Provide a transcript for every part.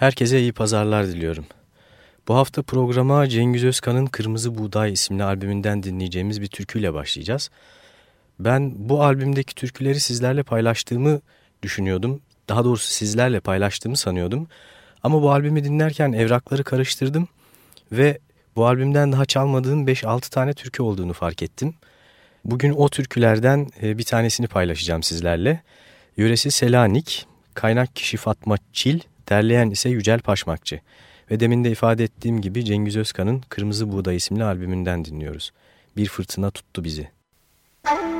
Herkese iyi pazarlar diliyorum. Bu hafta programa Cengiz Özkan'ın Kırmızı Buğday isimli albümünden dinleyeceğimiz bir türküyle başlayacağız. Ben bu albümdeki türküleri sizlerle paylaştığımı düşünüyordum. Daha doğrusu sizlerle paylaştığımı sanıyordum. Ama bu albümü dinlerken evrakları karıştırdım ve bu albümden daha çalmadığım 5-6 tane türkü olduğunu fark ettim. Bugün o türkülerden e, bir tanesini paylaşacağım sizlerle. Yöresi Selanik, kaynak kişi Fatma Çil, derleyen ise Yücel Paşmakçı. Ve demin de ifade ettiğim gibi Cengiz Özkan'ın Kırmızı Buğday isimli albümünden dinliyoruz. Bir fırtına tuttu bizi. Müzik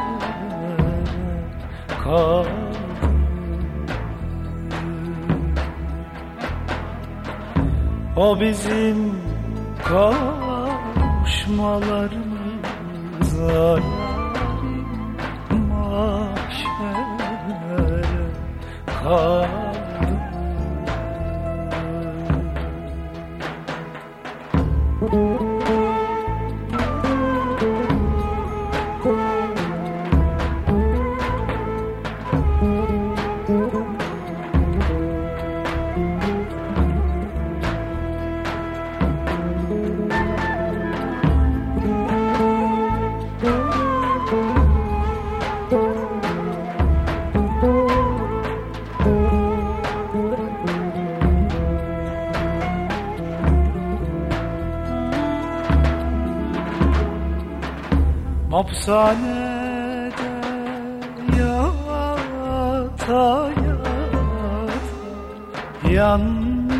kavuşmalarımız yarim mahşere kaldı Hapishanede yata yata yanlarım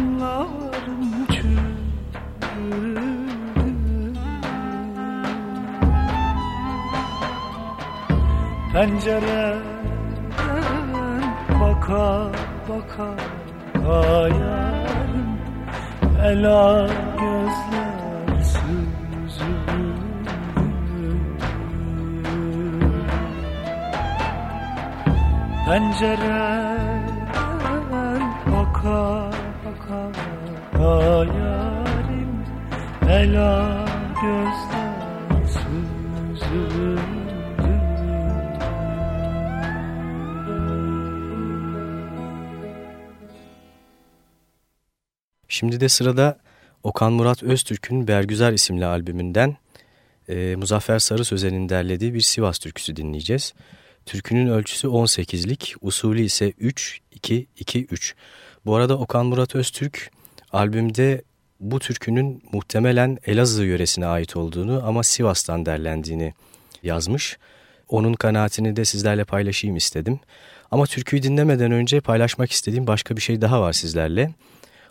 Pencereden baka baka ayarım Ela gözler Pencereden baka baka Hayalim ela gözler süzüldü Şimdi de sırada Okan Murat Öztürk'ün Bergüzar isimli albümünden e, Muzaffer Sarı Sözen'in derlediği bir Sivas türküsü dinleyeceğiz. Türkünün ölçüsü 18'lik, usulü ise 3-2-2-3. Bu arada Okan Murat Öztürk albümde bu türkünün muhtemelen Elazığ yöresine ait olduğunu ama Sivas'tan derlendiğini yazmış. Onun kanaatini de sizlerle paylaşayım istedim. Ama türküyü dinlemeden önce paylaşmak istediğim başka bir şey daha var sizlerle.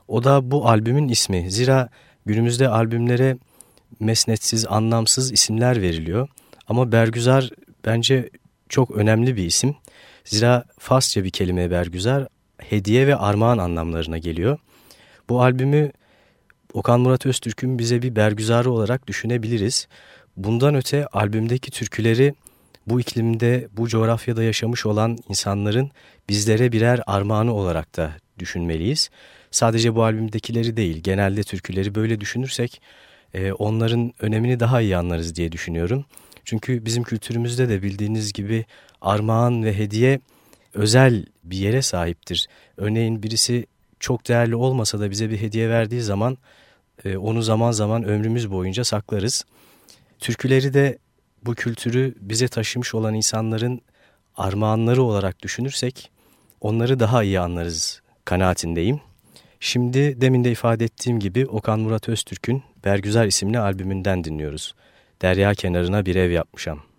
O da bu albümün ismi. Zira günümüzde albümlere mesnetsiz, anlamsız isimler veriliyor. Ama Bergüzar bence çok önemli bir isim. Zira Farsça bir kelime bergüzar, hediye ve armağan anlamlarına geliyor. Bu albümü Okan Murat Öztürk'ün bize bir bergüzarı olarak düşünebiliriz. Bundan öte albümdeki türküleri bu iklimde, bu coğrafyada yaşamış olan insanların bizlere birer armağanı olarak da düşünmeliyiz. Sadece bu albümdekileri değil, genelde türküleri böyle düşünürsek e, onların önemini daha iyi anlarız diye düşünüyorum. Çünkü bizim kültürümüzde de bildiğiniz gibi armağan ve hediye özel bir yere sahiptir. Örneğin birisi çok değerli olmasa da bize bir hediye verdiği zaman e, onu zaman zaman ömrümüz boyunca saklarız. Türküleri de bu kültürü bize taşımış olan insanların armağanları olarak düşünürsek onları daha iyi anlarız kanaatindeyim. Şimdi demin de ifade ettiğim gibi Okan Murat Öztürk'ün Bergüzar isimli albümünden dinliyoruz. Derya kenarına bir ev yapmışam.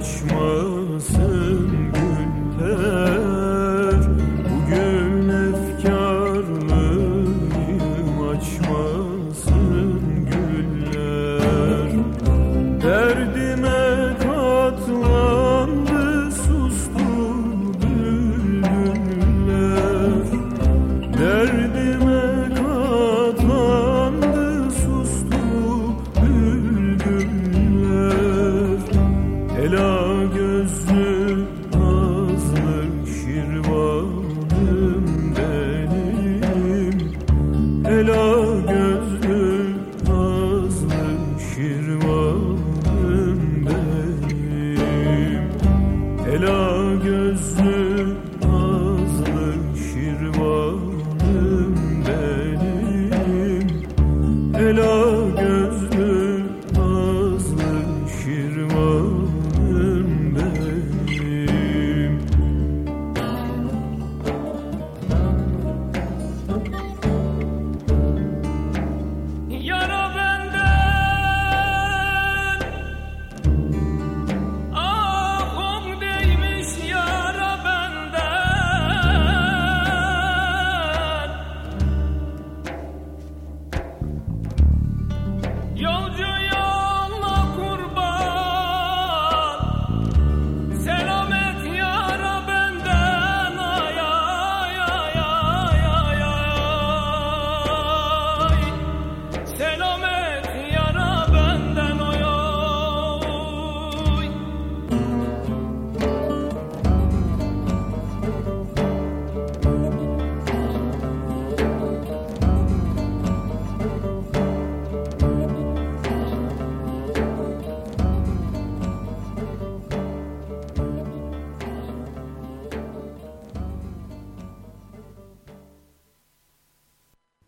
kaçmış.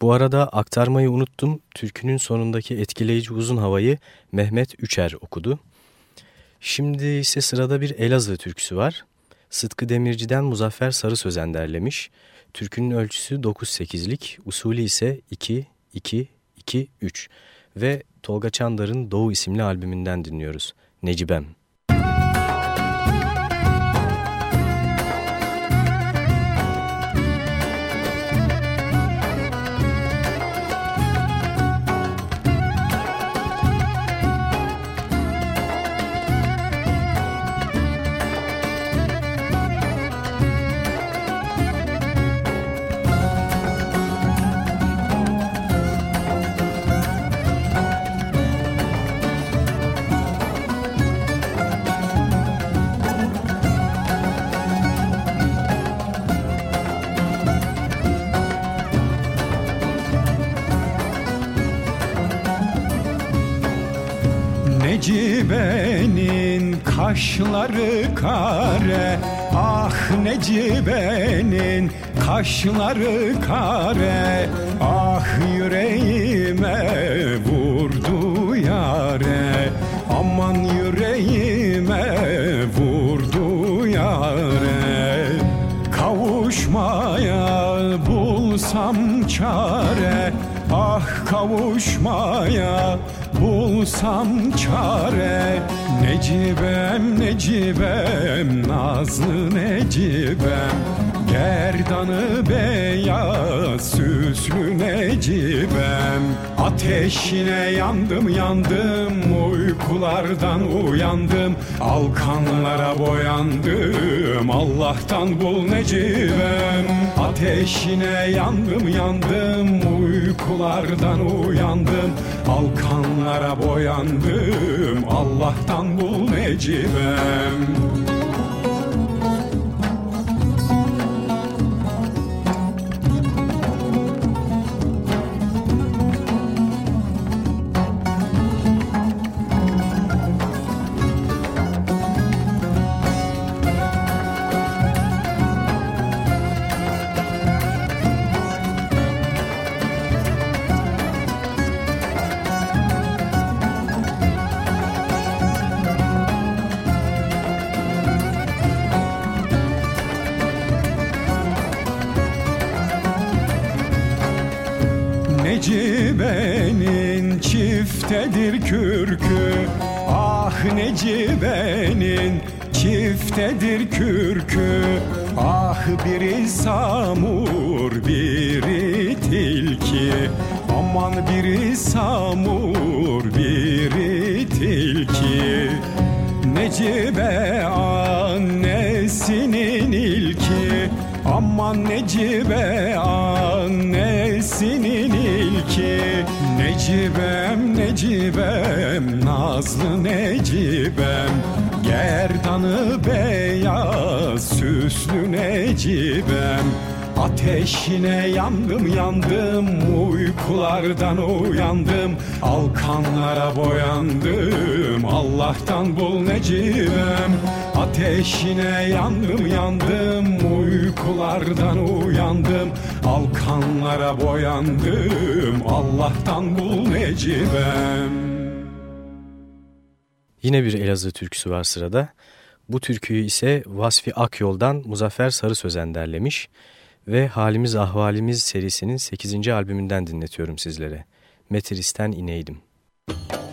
Bu arada aktarmayı unuttum. Türkünün sonundaki etkileyici uzun havayı Mehmet Üçer okudu. Şimdi ise sırada bir Elazığ türküsü var. Sıtkı Demirci'den Muzaffer Sarı Sözen derlemiş. Türkünün ölçüsü 9-8'lik, usulü ise 2-2-2-3 ve Tolga Çandar'ın Doğu isimli albümünden dinliyoruz. Necibem. Necibe'nin kaşları kare Ah Necibe'nin kaşları kare. Ah yüreğime vurdu yare Aman yüreğime vurdu yare. Kavuşmaya bulsam çare Ah kavuşmaya bulsam çare Necibem Necibem Nazlı Necibem Gerdanı beyaz süslü Necibem. Ateşine yandım yandım uykulardan uyandım. Alkanlara boyandım Allah'tan bul Necibem. Ateşine yandım yandım uykulardan uyandım. Alkanlara boyandım Allah'tan bul Necibem çiftedir kürkü. Ah Necibe'nin çiftedir kürkü. Ah biri samur biri tilki. Aman biri samur biri tilki. Necibe annesinin ilki. Aman Necibe annesinin ilki Necibem Necibem Nazlı Necibem. Gerdanı beyaz süslü Necibem. Ateşine yandım yandım uykulardan uyandım. Alkanlara boyandım Allah'tan bul Necibem Ateşine yandım yandım uykulardan uyandım Alkanlara boyandım Allah'tan bul Necibem Yine bir Elazığ türküsü var sırada. Bu türküyü ise Vasfi Akyol'dan Muzaffer Sarı Sözen derlemiş ve Halimiz Ahvalimiz serisinin 8. albümünden dinletiyorum sizlere. Metris'ten ineydim. Müzik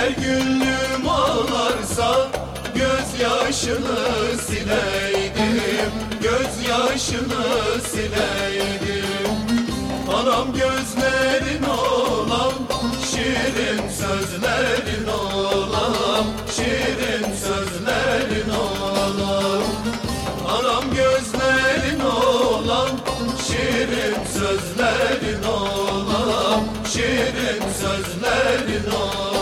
Eğer gönlüm ağlarsa gözyaşı yaşını sileydim. Göz yaşını sileydim. Anam gözlerin olan Şirin sözlerin olan Şirin sözlerin olan. Anam gözlerin olan Şirin sözlerin olan Şirin sözlerin olan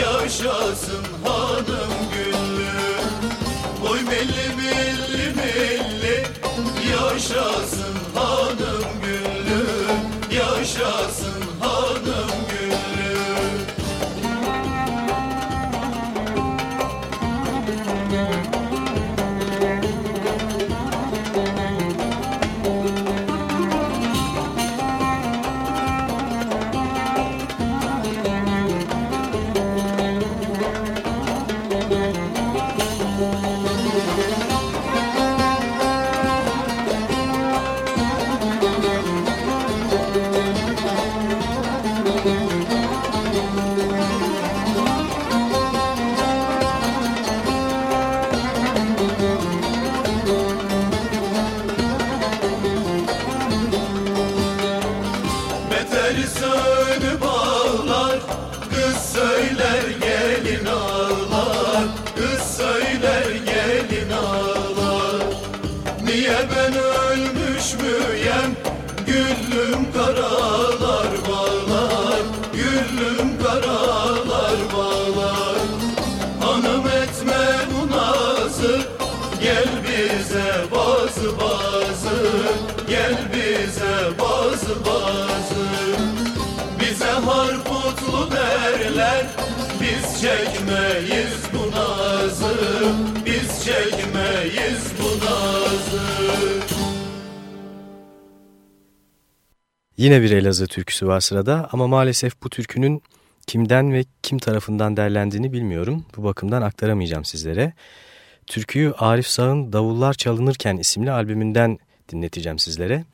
Yaşasın Yine bir Elazığ türküsü var sırada ama maalesef bu türkünün kimden ve kim tarafından derlendiğini bilmiyorum. Bu bakımdan aktaramayacağım sizlere. Türküyü Arif Sağ'ın Davullar Çalınırken isimli albümünden dinleteceğim sizlere.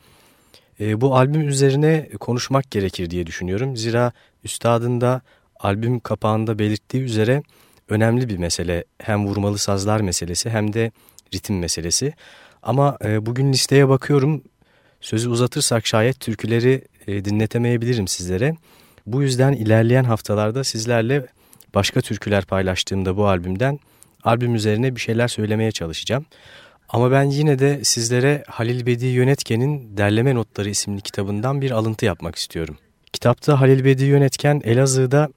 E, bu albüm üzerine konuşmak gerekir diye düşünüyorum. Zira üstadın da albüm kapağında belirttiği üzere önemli bir mesele. Hem vurmalı sazlar meselesi hem de ritim meselesi. Ama e, bugün listeye bakıyorum. Sözü uzatırsak şayet türküleri e, dinletemeyebilirim sizlere. Bu yüzden ilerleyen haftalarda sizlerle başka türküler paylaştığımda bu albümden albüm üzerine bir şeyler söylemeye çalışacağım. Ama ben yine de sizlere Halil Bedi Yönetken'in Derleme Notları isimli kitabından bir alıntı yapmak istiyorum. Kitapta Halil Bedi Yönetken Elazığ'da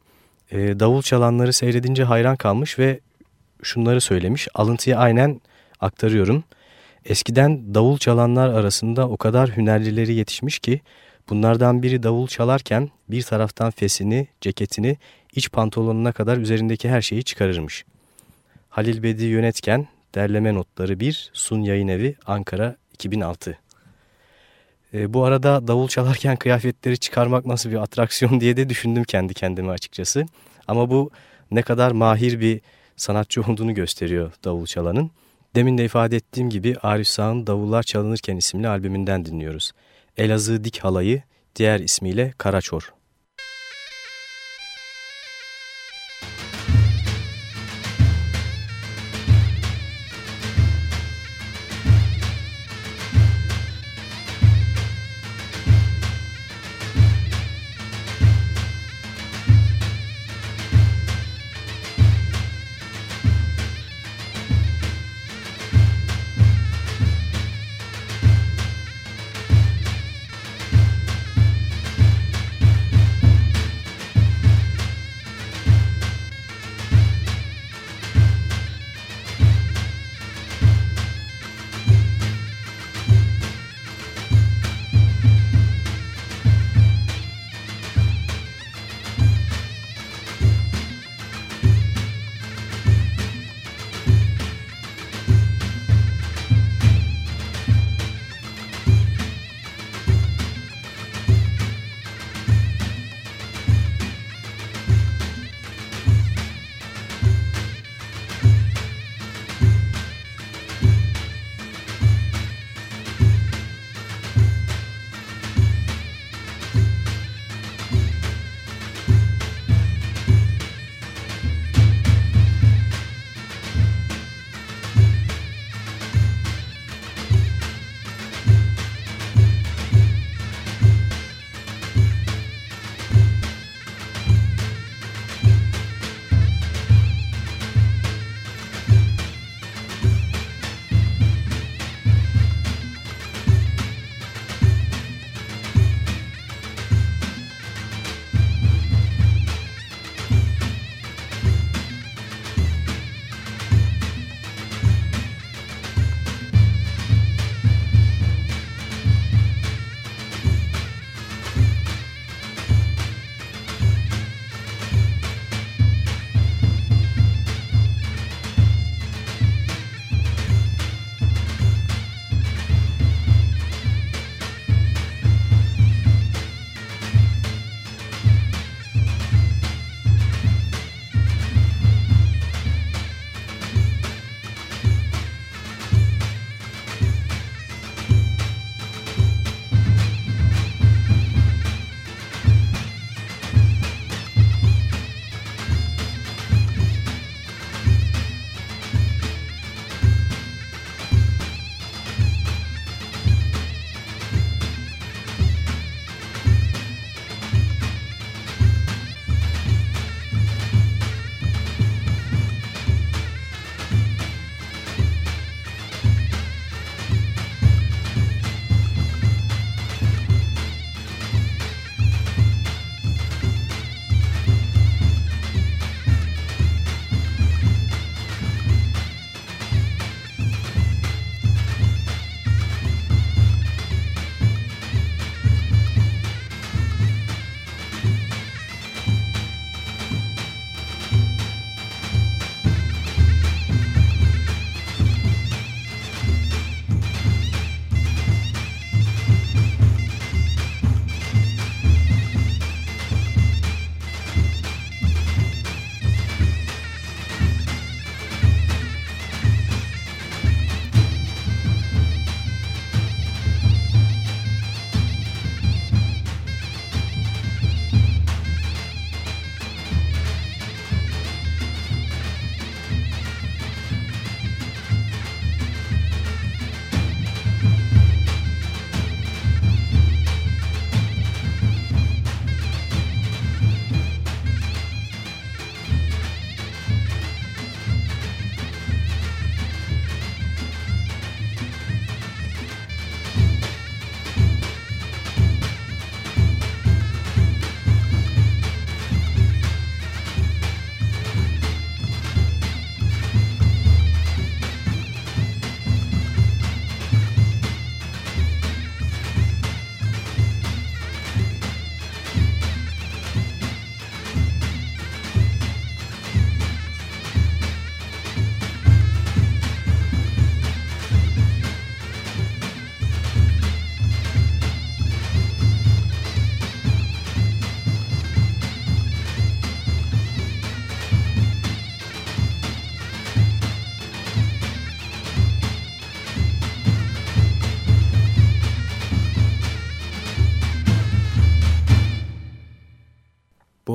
e, davul çalanları seyredince hayran kalmış ve şunları söylemiş. Alıntıyı aynen aktarıyorum. Eskiden davul çalanlar arasında o kadar hünerlileri yetişmiş ki bunlardan biri davul çalarken bir taraftan fesini, ceketini, iç pantolonuna kadar üzerindeki her şeyi çıkarırmış. Halil Bedi Yönetken, Derleme Notları 1, Sun Yayın Evi, Ankara 2006. E, bu arada davul çalarken kıyafetleri çıkarmak nasıl bir atraksiyon diye de düşündüm kendi kendime açıkçası. Ama bu ne kadar mahir bir sanatçı olduğunu gösteriyor davul çalanın. Demin de ifade ettiğim gibi Arif Sağ'ın Davullar Çalınırken isimli albümünden dinliyoruz. Elazığ Dik Halayı, diğer ismiyle Karaçor.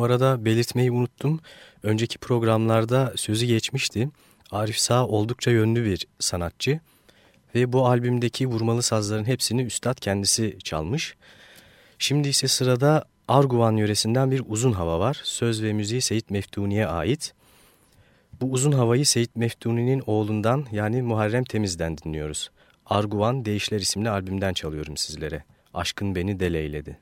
Arada belirtmeyi unuttum. Önceki programlarda sözü geçmişti. Arif Sağ oldukça yönlü bir sanatçı ve bu albümdeki vurmalı sazların hepsini üstad kendisi çalmış. Şimdi ise sırada Arguvan yöresinden bir uzun hava var. Söz ve müziği Seyit Meftuni'ye ait. Bu uzun havayı Seyit Meftuni'nin oğlundan yani Muharrem Temiz'den dinliyoruz. Arguvan Değişler isimli albümden çalıyorum sizlere. Aşkın beni deleyledi.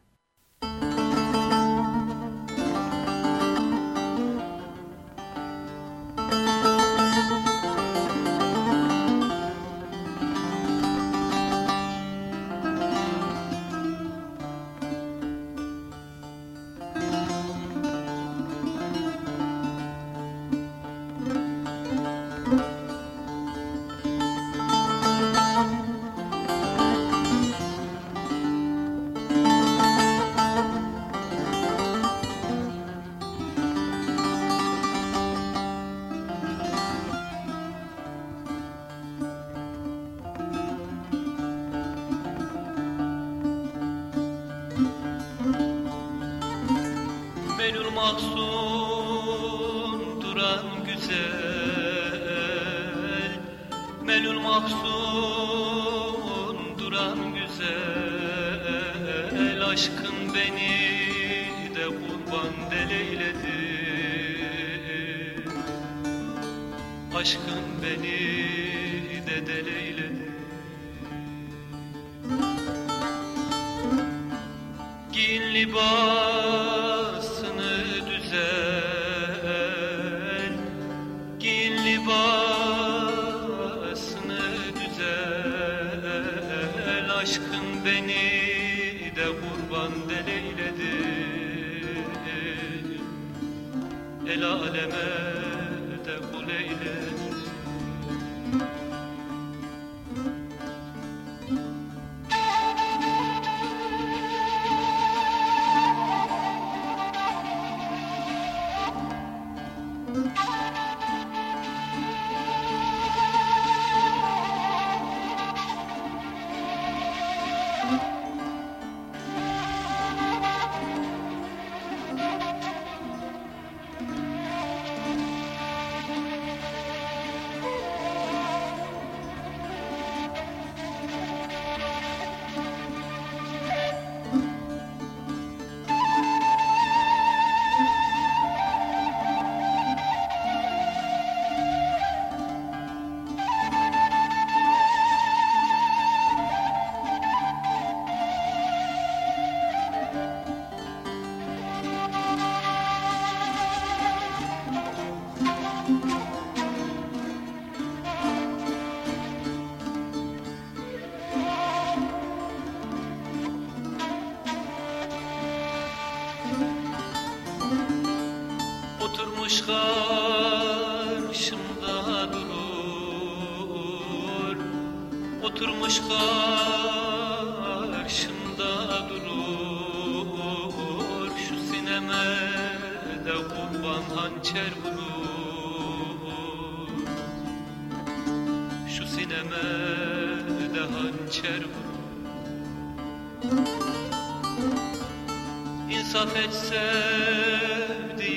Ay sevdiğim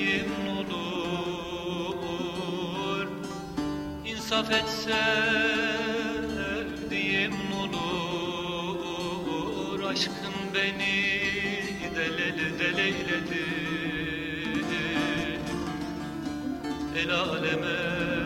olur. İnsaf et sevdiğim olur. Aşkın beni deleli deleyledi El aleme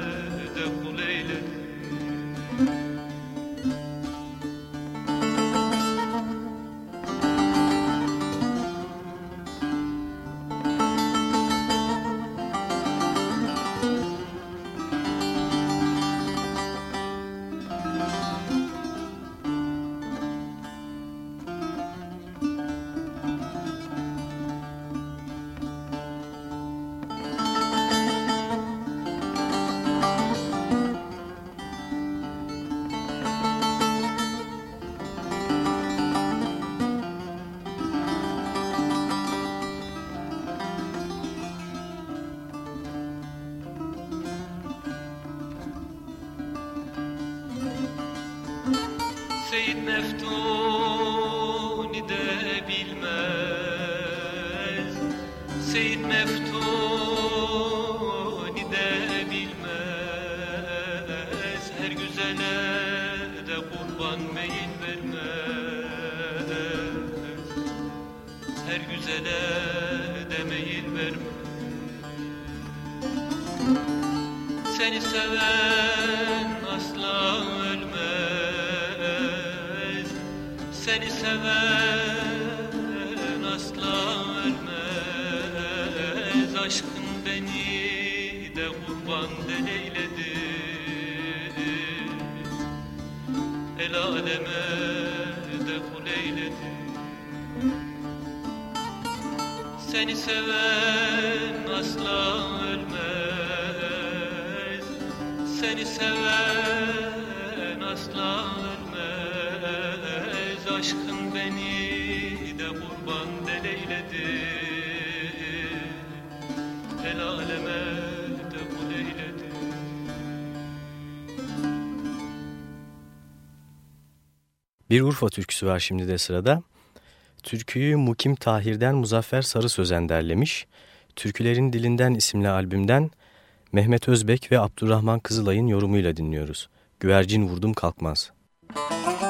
Seni seven asla ölmez. Seni seven asla ölmez. Aşkın beni de kurban deleyledi El aleme de kul eyledi. Bir Urfa türküsü var şimdi de sırada. Türküyü Mukim Tahir'den Muzaffer Sarı Sözen derlemiş. Türkülerin Dilinden isimli albümden Mehmet Özbek ve Abdurrahman Kızılay'ın yorumuyla dinliyoruz. Güvercin vurdum kalkmaz. Müzik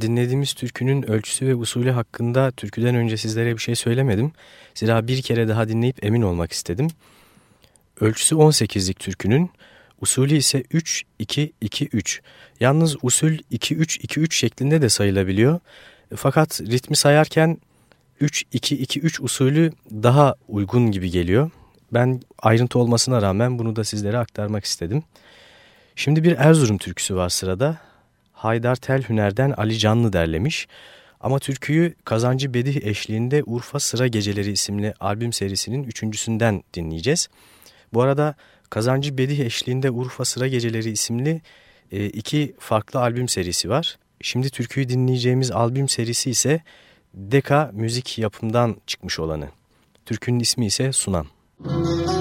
dinlediğimiz türkünün ölçüsü ve usulü hakkında türküden önce sizlere bir şey söylemedim. Zira bir kere daha dinleyip emin olmak istedim. Ölçüsü 18'lik türkünün, usulü ise 3-2-2-3. Yalnız usul 2-3-2-3 şeklinde de sayılabiliyor. Fakat ritmi sayarken 3-2-2-3 usulü daha uygun gibi geliyor. Ben ayrıntı olmasına rağmen bunu da sizlere aktarmak istedim. Şimdi bir Erzurum türküsü var sırada. Haydar Tel Hüner'den Ali Canlı derlemiş. Ama türküyü Kazancı Bedih eşliğinde Urfa Sıra Geceleri isimli albüm serisinin üçüncüsünden dinleyeceğiz. Bu arada Kazancı Bedih eşliğinde Urfa Sıra Geceleri isimli e, iki farklı albüm serisi var. Şimdi türküyü dinleyeceğimiz albüm serisi ise Deka Müzik yapımdan çıkmış olanı. Türkünün ismi ise Sunan. Müzik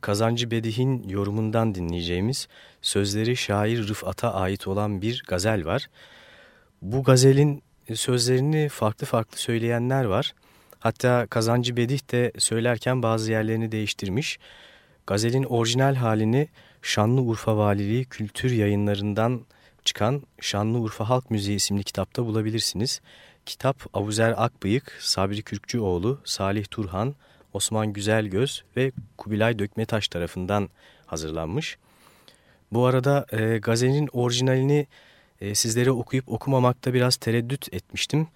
Kazancı Bedih'in yorumundan dinleyeceğimiz sözleri şair Rıfat'a ait olan bir gazel var. Bu gazelin sözlerini farklı farklı söyleyenler var. Hatta Kazancı Bedih de söylerken bazı yerlerini değiştirmiş. Gazelin orijinal halini Şanlıurfa Valiliği Kültür Yayınlarından çıkan Şanlıurfa Halk Müziği isimli kitapta bulabilirsiniz. Kitap Abuzer Akbıyık, Sabri Kürkçüoğlu, Salih Turhan, Osman Güzelgöz ve Kubilay Dökmetaş tarafından hazırlanmış. Bu arada e, gazetenin orijinalini e, sizlere okuyup okumamakta biraz tereddüt etmiştim.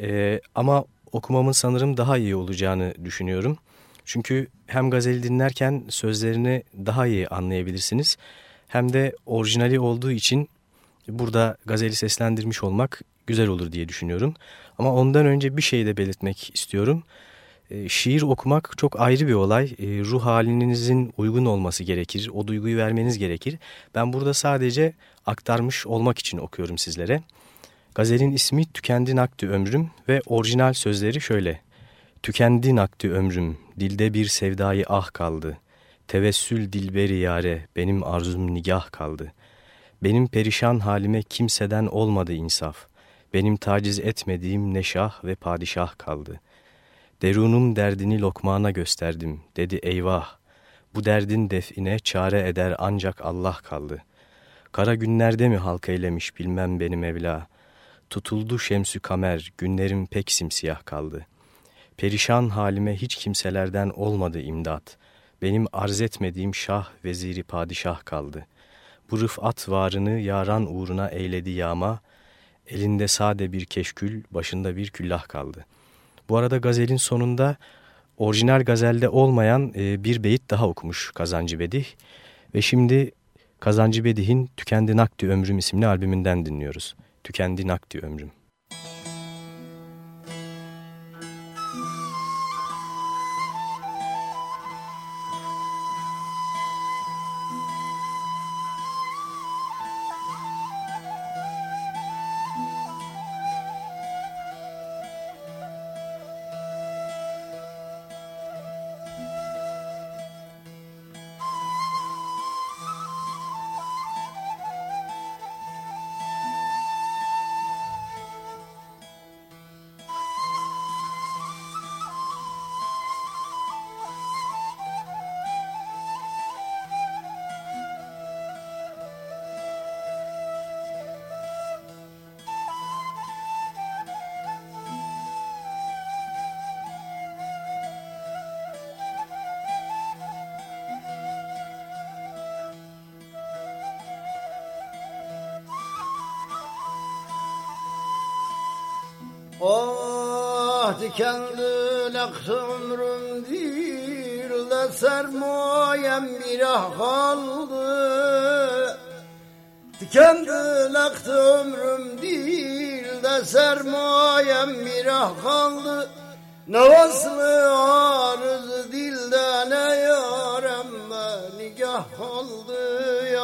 E, ama okumamın sanırım daha iyi olacağını düşünüyorum. Çünkü hem gazeli dinlerken sözlerini daha iyi anlayabilirsiniz. Hem de orijinali olduğu için burada gazeli seslendirmiş olmak güzel olur diye düşünüyorum. Ama ondan önce bir şey de belirtmek istiyorum. E, şiir okumak çok ayrı bir olay. E, ruh halinizin uygun olması gerekir. O duyguyu vermeniz gerekir. Ben burada sadece aktarmış olmak için okuyorum sizlere. Gazelin ismi Tükendi Nakti Ömrüm ve orijinal sözleri şöyle. Tükendi nakti ömrüm, dilde bir sevdayı ah kaldı. Tevessül dilberi yare, benim arzum nigah kaldı. Benim perişan halime kimseden olmadı insaf. Benim taciz etmediğim ne şah ve padişah kaldı. Derunum derdini lokmana gösterdim, dedi eyvah. Bu derdin define çare eder ancak Allah kaldı. Kara günlerde mi halk eylemiş bilmem benim Mevla. Tutuldu şemsü kamer, günlerim pek simsiyah kaldı. Perişan halime hiç kimselerden olmadı imdat. Benim arz etmediğim şah, veziri padişah kaldı. Bu rıfat varını yaran uğruna eyledi yağma, elinde sade bir keşkül, başında bir küllah kaldı. Bu arada gazelin sonunda orijinal gazelde olmayan e, bir beyit daha okumuş Kazancı Bedih. Ve şimdi Kazancı Bedih'in Tükendi Nakdi Ömrüm isimli albümünden dinliyoruz. Tükendi Nakdi Ömrüm.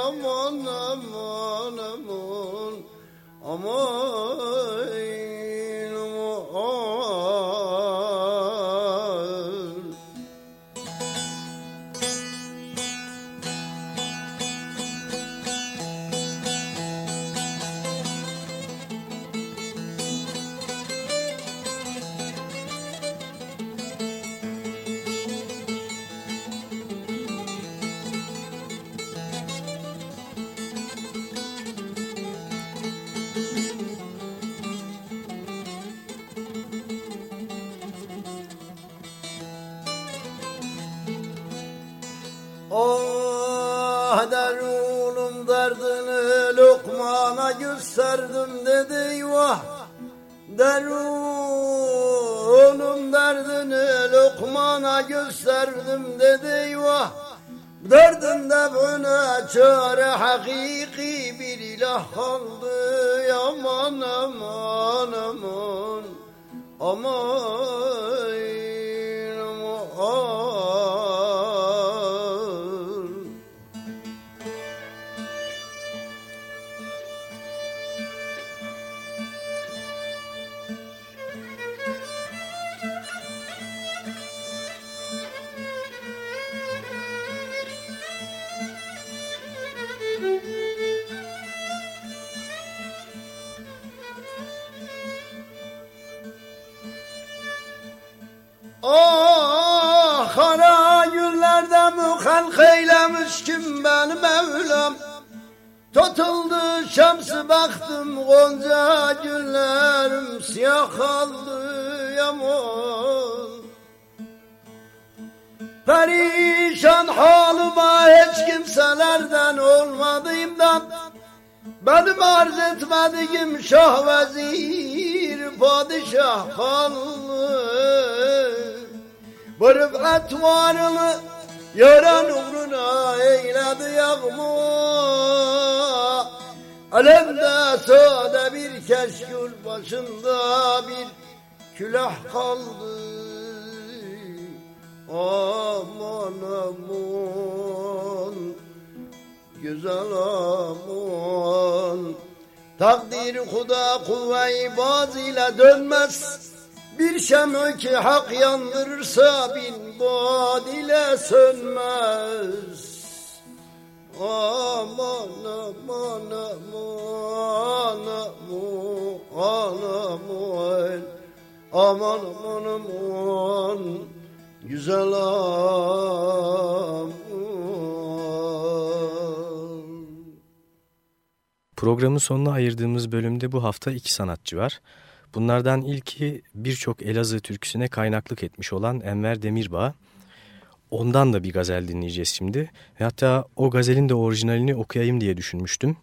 Aman aman aman. Aman Derunum derdini lokmana gösterdim dedi eyvah. Derdinde buna çare hakiki bir ilah kaldı. Aman aman aman aman muhalk eylemiş kim benim Mevlam Tutuldu şemsi baktım gonca günlerim siyah kaldı yaman Perişan halıma hiç kimselerden olmadı imdat. Benim arz etmediğim şah vezir padişah kaldı. Bu varını yaran uğruna eyledi yağma Alemde sade bir keşkül başında bir külah kaldı. Aman aman Güzel aman. Takdir kuda kuvve-i baz ile dönmez. Bir şemö ki hak yandırırsa bin bad ile sönmez. Aman aman aman aman aman. Aman aman aman. Güzel aman. Programın sonuna ayırdığımız bölümde bu hafta iki sanatçı var. Bunlardan ilki birçok Elazığ türküsüne kaynaklık etmiş olan Enver Demirbağ. Ondan da bir gazel dinleyeceğiz şimdi. Ve hatta o gazelin de orijinalini okuyayım diye düşünmüştüm.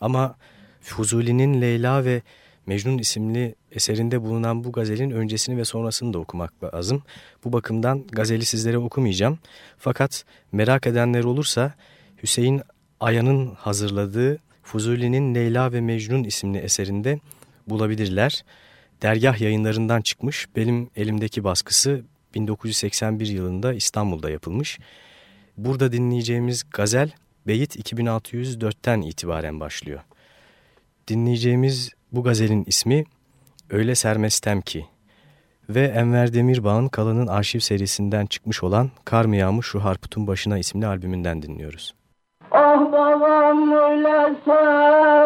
Ama Fuzuli'nin Leyla ve Mecnun isimli eserinde bulunan bu gazelin öncesini ve sonrasını da okumak lazım. Bu bakımdan gazeli sizlere okumayacağım. Fakat merak edenler olursa Hüseyin Aya'nın hazırladığı Fuzuli'nin Leyla ve Mecnun isimli eserinde bulabilirler. Dergah yayınlarından çıkmış. Benim elimdeki baskısı 1981 yılında İstanbul'da yapılmış. Burada dinleyeceğimiz gazel Beyit 2604'ten itibaren başlıyor. Dinleyeceğimiz bu gazelin ismi Öyle Sermestem Ki ve Enver Demirbağ'ın Kalan'ın arşiv serisinden çıkmış olan Kar Şu Harput'un Başına isimli albümünden dinliyoruz. Ah babam öyle sermezdim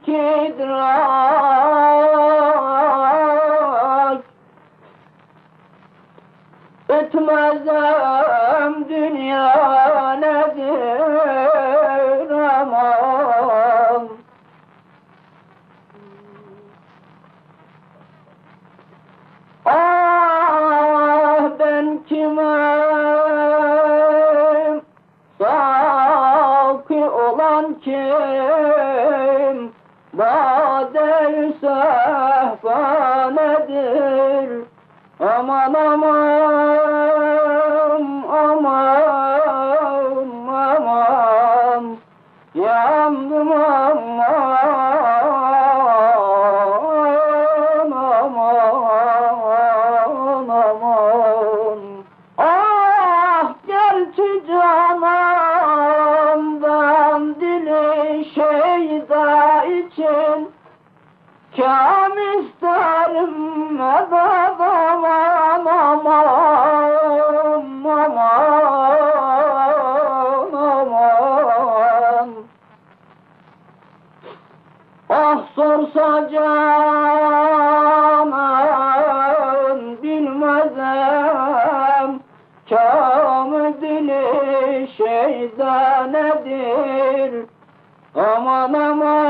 ki drak Etmezem dünya sehpa nedir Aman aman Canan bilmezem Kam dili şeyda nedir? Aman aman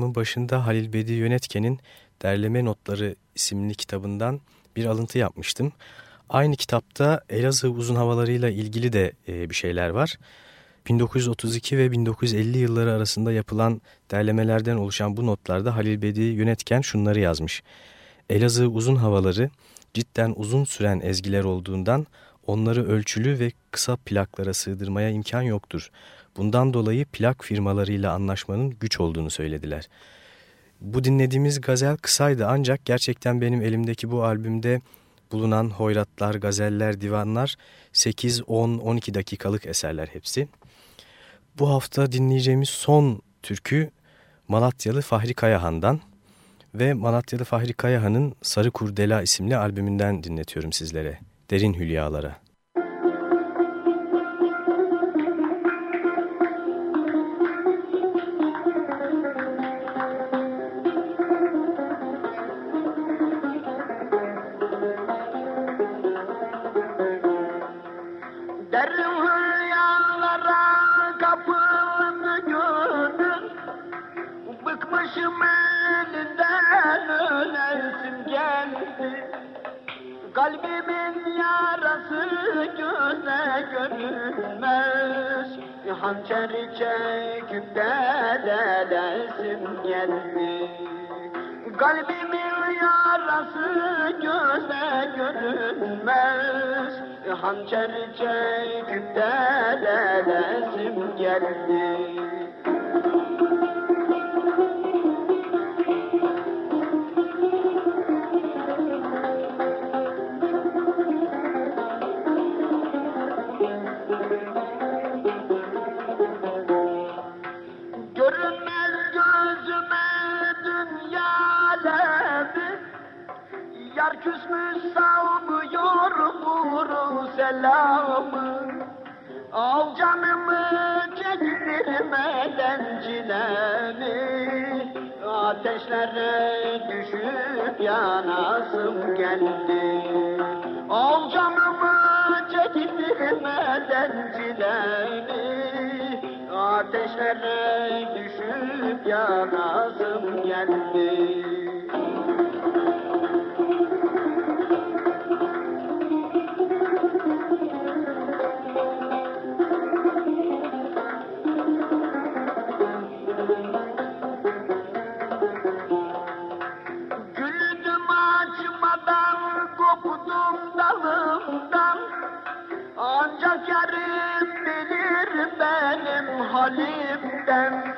programın başında Halil Bedi Yönetken'in Derleme Notları isimli kitabından bir alıntı yapmıştım. Aynı kitapta Elazığ uzun havalarıyla ilgili de e, bir şeyler var. 1932 ve 1950 yılları arasında yapılan derlemelerden oluşan bu notlarda Halil Bedi Yönetken şunları yazmış. Elazığ uzun havaları cidden uzun süren ezgiler olduğundan onları ölçülü ve kısa plaklara sığdırmaya imkan yoktur. Bundan dolayı plak firmalarıyla anlaşmanın güç olduğunu söylediler. Bu dinlediğimiz gazel kısaydı ancak gerçekten benim elimdeki bu albümde bulunan hoyratlar, gazeller, divanlar 8, 10, 12 dakikalık eserler hepsi. Bu hafta dinleyeceğimiz son türkü Malatyalı Fahri Kayahan'dan ve Malatyalı Fahri Kayahan'ın Sarı Kurdela isimli albümünden dinletiyorum sizlere. Derin Hülyalara. Bıkmışım elinden ölesim geldi Kalbimin yarası göze görünmez. Hançeri çekip delesim geldi Kalbimin yarası göze görünmez. Hançer çekip delesim geldi Yar küsmüş salmıyor vuru selamı. Al canımı çektirmeden çilemi Ateşlere düşüp yanasım geldi. Al canımı çektirmeden çilemi Ateşlere düşüp yanasım geldi koptum dalımdan Ancak yarım bilir benim halimden.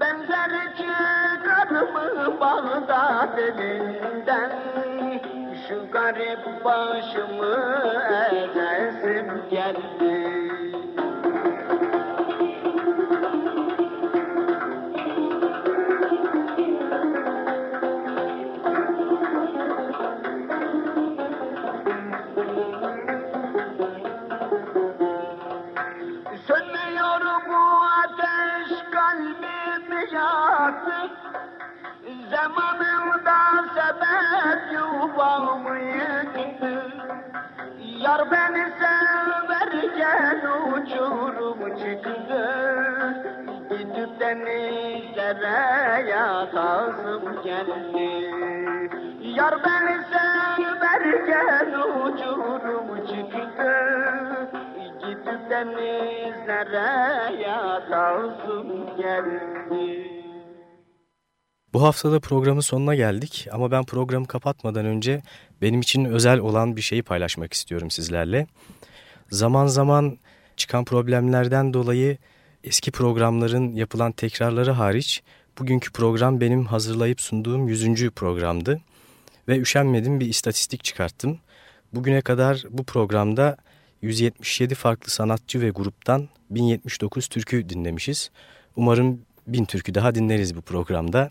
Benzer çıkarımı Bağdat elinden Şu garip başımı ezesim geldi Yar beni severken uçurum çıktı Gidip denizlere yatasım geldi Yar beni severken uçurum çıktı Gidip denizlere yatasım geldi Bu haftada programın sonuna geldik ama ben programı kapatmadan önce benim için özel olan bir şeyi paylaşmak istiyorum sizlerle. Zaman zaman çıkan problemlerden dolayı eski programların yapılan tekrarları hariç bugünkü program benim hazırlayıp sunduğum 100. programdı. Ve üşenmedim bir istatistik çıkarttım. Bugüne kadar bu programda 177 farklı sanatçı ve gruptan 1079 türkü dinlemişiz. Umarım 1000 türkü daha dinleriz bu programda.